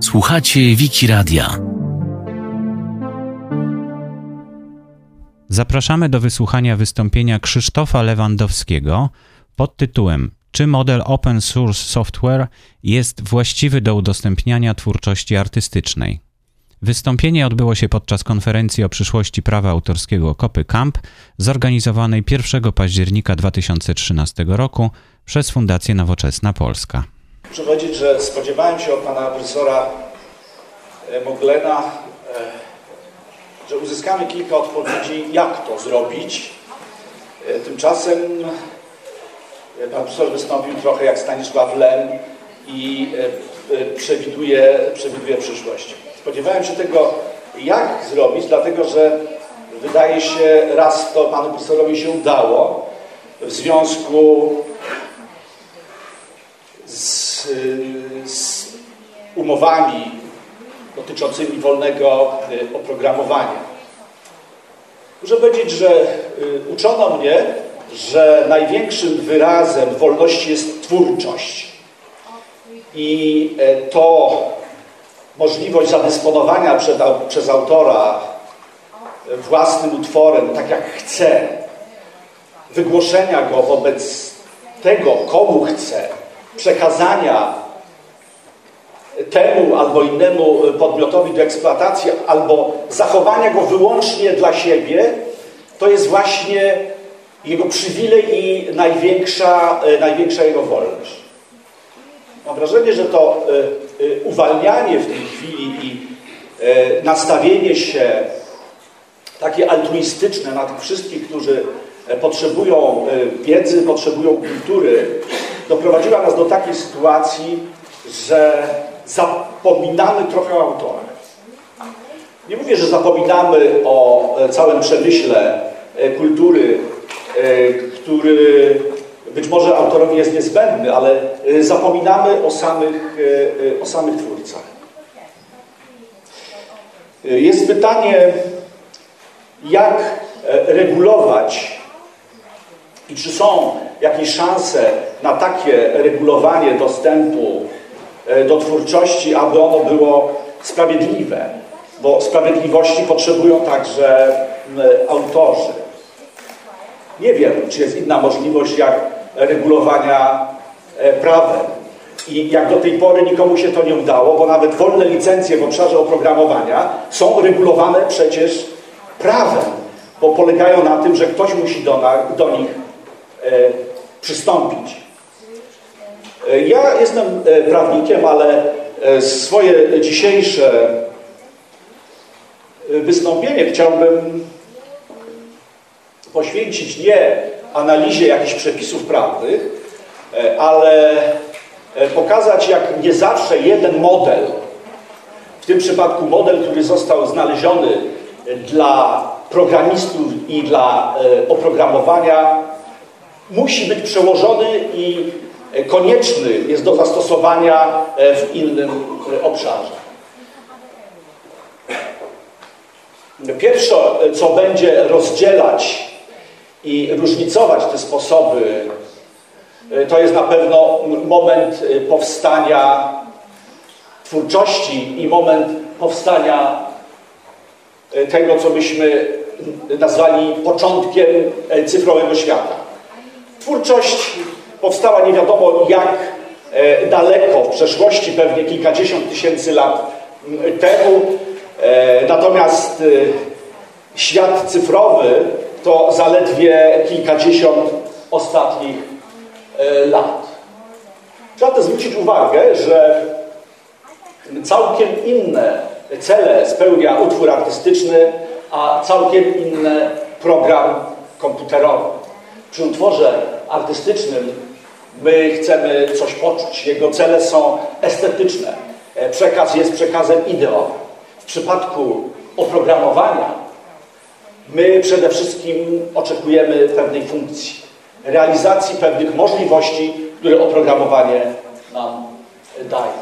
Słuchacie Wiki Radia. Zapraszamy do wysłuchania wystąpienia Krzysztofa Lewandowskiego pod tytułem Czy model open source software jest właściwy do udostępniania twórczości artystycznej? Wystąpienie odbyło się podczas konferencji o przyszłości prawa autorskiego Kopy Camp, zorganizowanej 1 października 2013 roku przez Fundację Nowoczesna Polska. Muszę powiedzieć, że spodziewałem się od pana profesora e, Moglena, e, że uzyskamy kilka odpowiedzi, jak to zrobić. E, tymczasem pan profesor wystąpił trochę jak Stanisław Lem i przewiduje, przewiduje przyszłość. Spodziewałem się tego, jak zrobić, dlatego że wydaje się, raz to panu profesorowi się udało w związku z, z umowami dotyczącymi wolnego y, oprogramowania. Muszę powiedzieć, że y, uczono mnie, że największym wyrazem wolności jest twórczość. I e, to możliwość zadysponowania przed, przez autora własnym utworem, tak jak chce, wygłoszenia go wobec tego, komu chce, przekazania temu albo innemu podmiotowi do eksploatacji, albo zachowania go wyłącznie dla siebie, to jest właśnie jego przywilej i największa, największa jego wolność. Mam wrażenie, że to e, e, uwalnianie w tej chwili i e, nastawienie się takie altruistyczne na tych wszystkich, którzy potrzebują wiedzy, potrzebują kultury, doprowadziła nas do takiej sytuacji, że zapominamy trochę o autorach. Nie mówię, że zapominamy o całym przemyśle kultury, który być może autorowi jest niezbędny, ale zapominamy o samych, o samych twórcach. Jest pytanie, jak e, regulować i czy są jakieś szanse na takie regulowanie dostępu e, do twórczości, aby ono było sprawiedliwe, bo sprawiedliwości potrzebują także autorzy. Nie wiem, czy jest inna możliwość, jak regulowania e, prawem. I jak do tej pory nikomu się to nie udało, bo nawet wolne licencje w obszarze oprogramowania są regulowane przecież prawem, bo polegają na tym, że ktoś musi do, na, do nich e, przystąpić. E, ja jestem e, prawnikiem, ale e, swoje dzisiejsze wystąpienie chciałbym poświęcić nie analizie jakichś przepisów prawnych, ale pokazać, jak nie zawsze jeden model, w tym przypadku model, który został znaleziony dla programistów i dla oprogramowania, musi być przełożony i konieczny jest do zastosowania w innym obszarze. Pierwsze, co będzie rozdzielać i różnicować te sposoby, to jest na pewno moment powstania twórczości i moment powstania tego, co byśmy nazwali początkiem cyfrowego świata. Twórczość powstała nie wiadomo jak daleko, w przeszłości pewnie kilkadziesiąt tysięcy lat temu, natomiast świat cyfrowy to zaledwie kilkadziesiąt ostatnich e, lat. Trzeba też zwrócić uwagę, że całkiem inne cele spełnia utwór artystyczny, a całkiem inne program komputerowy. Przy utworze artystycznym my chcemy coś poczuć. Jego cele są estetyczne. E, przekaz jest przekazem ideowym. W przypadku oprogramowania My przede wszystkim oczekujemy pewnej funkcji, realizacji pewnych możliwości, które oprogramowanie nam daje.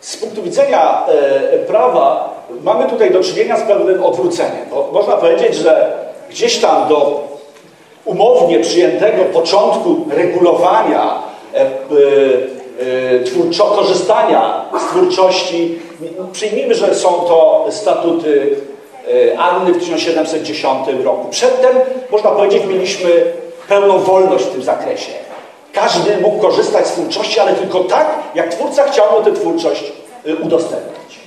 Z punktu widzenia e, prawa mamy tutaj do czynienia z pewnym odwróceniem. Bo można powiedzieć, że gdzieś tam do umownie przyjętego początku regulowania twórczo, korzystania z twórczości. Przyjmijmy, że są to statuty Anny w 1710 roku. Przedtem, można powiedzieć, mieliśmy pełną wolność w tym zakresie. Każdy mógł korzystać z twórczości, ale tylko tak, jak twórca chciał mu tę twórczość udostępnić.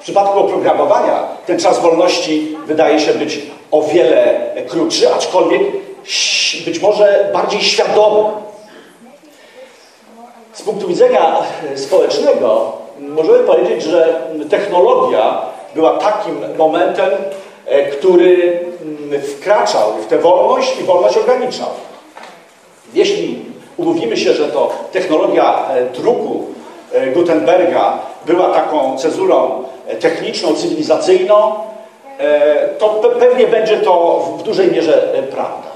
W przypadku oprogramowania ten czas wolności wydaje się być o wiele krótszy, aczkolwiek być może bardziej świadomy. Z punktu widzenia społecznego możemy powiedzieć, że technologia była takim momentem, e, który mm, wkraczał w tę wolność i wolność ograniczał. Jeśli umówimy się, że to technologia e, druku e, Gutenberga była taką cezurą techniczną, cywilizacyjną, to pewnie będzie to w dużej mierze prawda.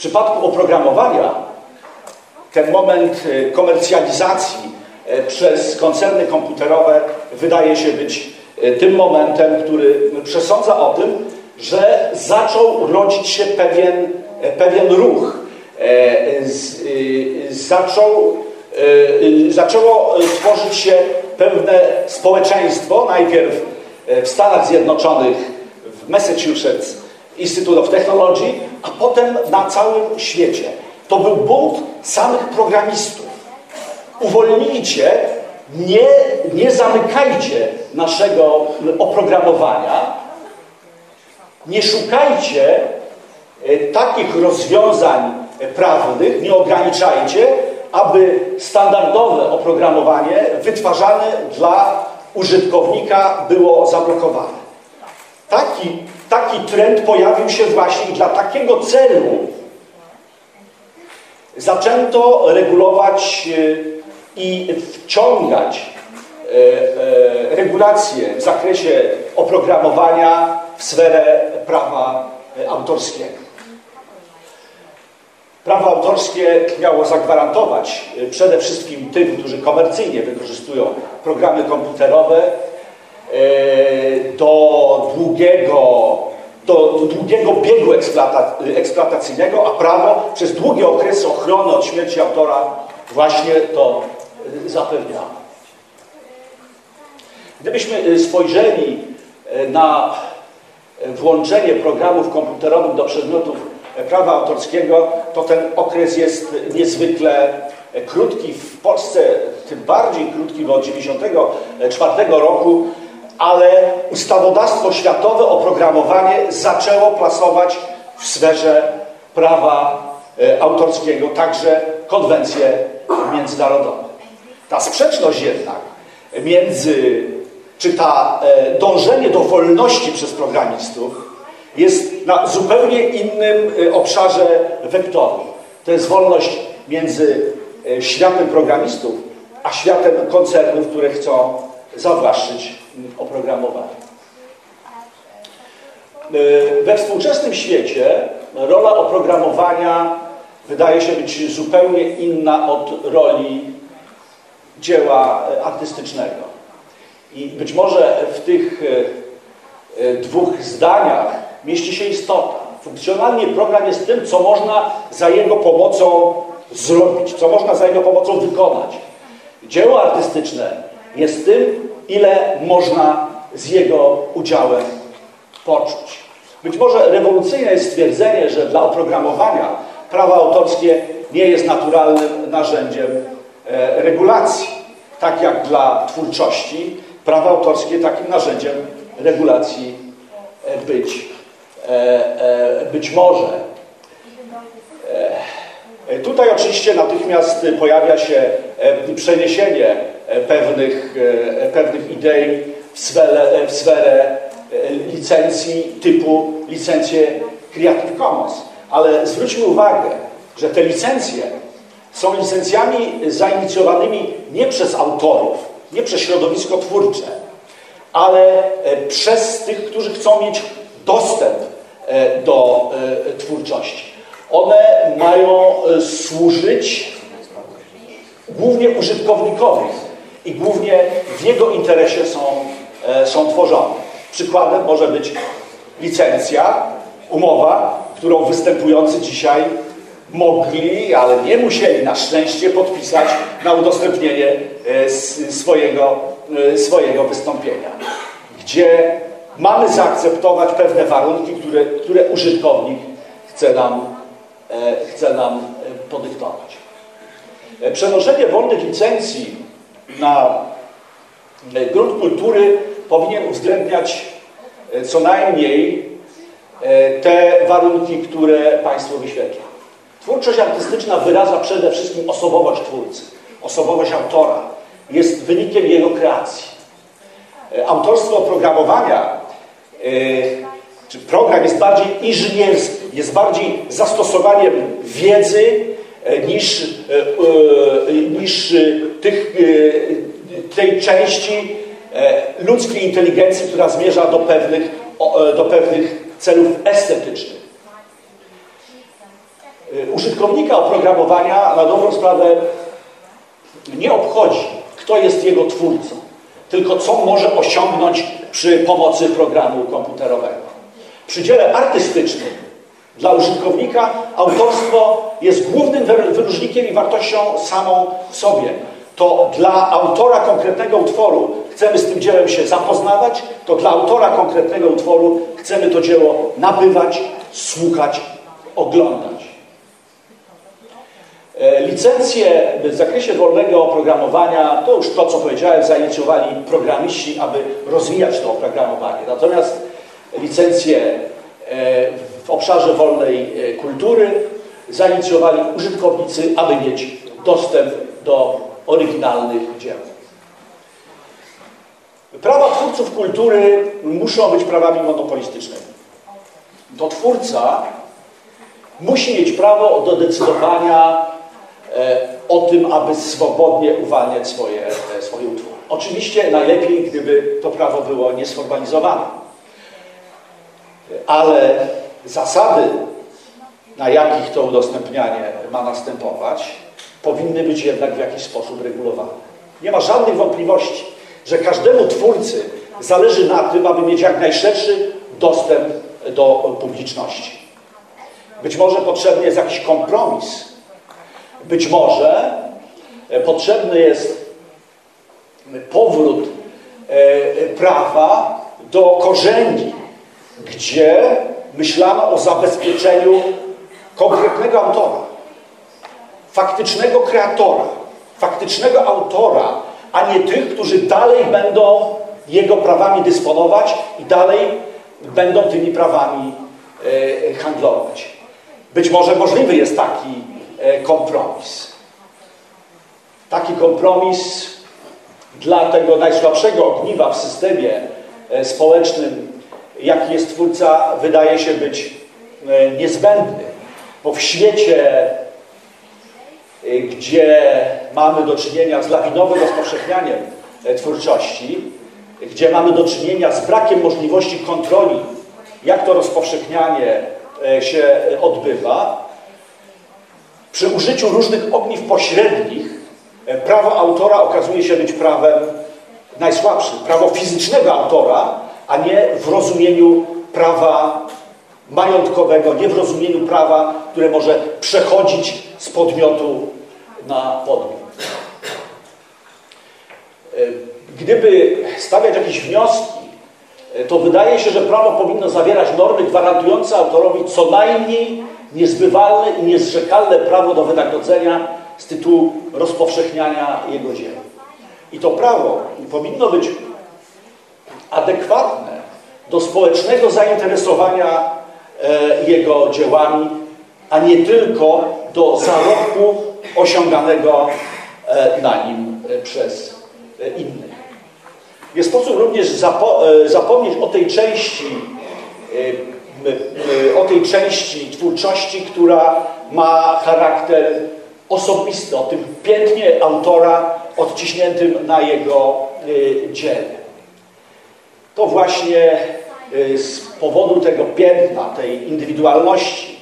Przypadku oprogramowania ten moment komercjalizacji przez koncerny komputerowe wydaje się być E, tym momentem, który przesądza o tym, że zaczął rodzić się pewien, pewien ruch. E, zaczął, zaczęło tworzyć się pewne społeczeństwo, najpierw w Stanach Zjednoczonych, w Massachusetts Institute of Technology, a potem na całym świecie. To był bunt samych programistów. Uwolnijcie nie, nie zamykajcie naszego oprogramowania, nie szukajcie e, takich rozwiązań prawnych, nie ograniczajcie, aby standardowe oprogramowanie wytwarzane dla użytkownika było zablokowane. Taki, taki trend pojawił się właśnie dla takiego celu zaczęto regulować e, i wciągać e, e, regulacje w zakresie oprogramowania w sferę prawa autorskiego. Prawo autorskie miało zagwarantować przede wszystkim tym, którzy komercyjnie wykorzystują programy komputerowe do długiego, do, długiego biegu eksploatacyjnego, a prawo przez długi okres ochrony od śmierci autora właśnie to zapewniamy. Gdybyśmy y, spojrzeli na włączenie programów komputerowych do przedmiotów prawa autorskiego, to ten okres jest niezwykle krótki. W Polsce tym bardziej krótki, bo od 1994 roku, ale ustawodawstwo światowe oprogramowanie zaczęło plasować w sferze prawa autorskiego także konwencje międzynarodowe. Ta sprzeczność jednak między, czy ta e, dążenie do wolności przez programistów jest na zupełnie innym e, obszarze wektoru. To jest wolność między e, światem programistów, a światem koncernów, które chcą zawłaszczyć oprogramowanie. We współczesnym świecie rola oprogramowania wydaje się być zupełnie inna od roli dzieła e, artystycznego. I być może w tych e, e, dwóch zdaniach mieści się istota. Funkcjonalnie program jest tym, co można za jego pomocą zrobić, co można za jego pomocą wykonać. Dzieło artystyczne jest tym, ile można z jego udziałem poczuć. Być może rewolucyjne jest stwierdzenie, że dla oprogramowania prawo autorskie nie jest naturalnym narzędziem E, regulacji. Tak jak dla twórczości, prawo autorskie takim narzędziem regulacji e, być, e, być może. Tutaj oczywiście natychmiast pojawia się przeniesienie pewnych, pewnych idei w sferę, w sferę licencji typu licencje Creative Commons. Ale zwróćmy uwagę, że te licencje są licencjami zainicjowanymi nie przez autorów, nie przez środowisko twórcze, ale e, przez tych, którzy chcą mieć dostęp e, do e, twórczości. One mają służyć głównie użytkownikowi i głównie w jego interesie są, są tworzone. Przykładem może być licencja, umowa, którą występujący dzisiaj mogli, ale nie musieli na szczęście podpisać na udostępnienie e, swojego, e, swojego wystąpienia, gdzie mamy zaakceptować pewne warunki, które, które użytkownik chce nam, e, chce nam podyktować. Przenoszenie wolnych licencji na grunt kultury powinien uwzględniać co najmniej te warunki, które Państwo wyświetla. Twórczość artystyczna wyraża przede wszystkim osobowość twórcy, osobowość autora. Jest wynikiem jego kreacji. E, autorstwo oprogramowania, e, czy program jest bardziej inżynierski, jest bardziej zastosowaniem wiedzy e, niż, niż tych, tej części ludzkiej inteligencji, która zmierza do pewnych, do pewnych celów estetycznych. Użytkownika oprogramowania na dobrą sprawę nie obchodzi, kto jest jego twórcą, tylko co może osiągnąć przy pomocy programu komputerowego. Przy dziele artystycznym dla użytkownika autorstwo jest głównym wyróżnikiem i wartością samą w sobie. To dla autora konkretnego utworu chcemy z tym dziełem się zapoznawać, to dla autora konkretnego utworu chcemy to dzieło nabywać, słuchać, oglądać. E, licencje w zakresie wolnego oprogramowania, to już to, co powiedziałem, zainicjowali programiści, aby rozwijać to oprogramowanie. Natomiast licencje e, obszarze wolnej e, kultury zainicjowali użytkownicy, aby mieć dostęp do oryginalnych dzieł. Prawa twórców kultury muszą być prawami monopolistycznymi. To twórca musi mieć prawo do decydowania E, o tym, aby swobodnie uwalniać swoje, e, swoje utwory. Oczywiście najlepiej, gdyby to prawo było niesformalizowane. Ale zasady, na jakich to udostępnianie ma następować, powinny być jednak w jakiś sposób regulowane. Nie ma żadnych wątpliwości, że każdemu twórcy zależy na tym, aby mieć jak najszerszy dostęp do publiczności. Być może potrzebny jest jakiś kompromis być może e, potrzebny jest powrót e, prawa do korzeni, gdzie myślano o zabezpieczeniu konkretnego autora, faktycznego kreatora, faktycznego autora, a nie tych, którzy dalej będą jego prawami dysponować i dalej będą tymi prawami e, handlować. Być może możliwy jest taki E, kompromis. Taki kompromis dla tego najsłabszego ogniwa w systemie e, społecznym, jaki jest twórca, wydaje się być e, niezbędny. Bo w świecie, gdzie mamy do czynienia z lawinowym rozpowszechnianiem twórczości, gdzie mamy do czynienia z brakiem możliwości kontroli, jak to rozpowszechnianie się odbywa, przy użyciu różnych ogniw pośrednich e, prawo autora okazuje się być prawem najsłabszym. Prawo fizycznego autora, a nie w rozumieniu prawa majątkowego, nie w rozumieniu prawa, które może przechodzić z podmiotu na podmiot. E, gdyby stawiać jakieś wnioski, e, to wydaje się, że prawo powinno zawierać normy gwarantujące autorowi co najmniej niezbywalne i niezrzekalne prawo do wynagrodzenia z tytułu rozpowszechniania jego dzieł. I to prawo powinno być adekwatne do społecznego zainteresowania e, jego dziełami, a nie tylko do zarobku osiąganego e, na nim e, przez innych. Nie sposób również zapo zapomnieć o tej części o tej części twórczości, która ma charakter osobisty, o tym pięknie autora odciśniętym na jego dziele. To właśnie y, z powodu tego piętna, tej indywidualności,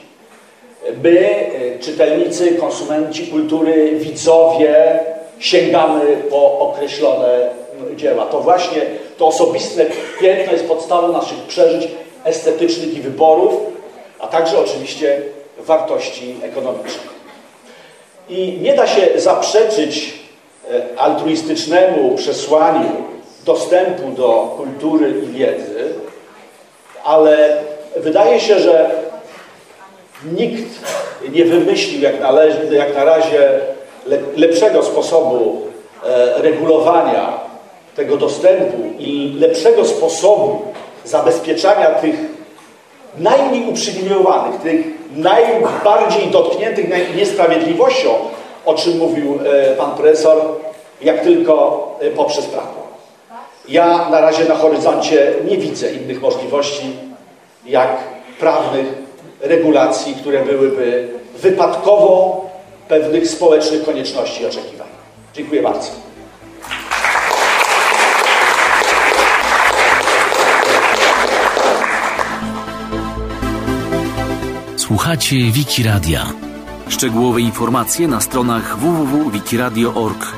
my, y, czytelnicy, konsumenci kultury, widzowie, sięgamy po określone dzieła. To właśnie to osobiste piętno jest podstawą naszych przeżyć estetycznych i wyborów, a także oczywiście wartości ekonomicznych. I nie da się zaprzeczyć e, altruistycznemu przesłaniu dostępu do kultury i wiedzy, ale wydaje się, że nikt nie wymyślił jak, należy, jak na razie lepszego sposobu e, regulowania tego dostępu i lepszego sposobu zabezpieczania tych najmniej uprzywilejowanych, tych najbardziej dotkniętych niesprawiedliwością, o czym mówił e, pan profesor, jak tylko e, poprzez prawo. Ja na razie na horyzoncie nie widzę innych możliwości jak prawnych regulacji, które byłyby wypadkową pewnych społecznych konieczności i oczekiwań. Dziękuję bardzo. Słuchacie Wiki Radia. Szczegółowe informacje na stronach www.wikiradio.org.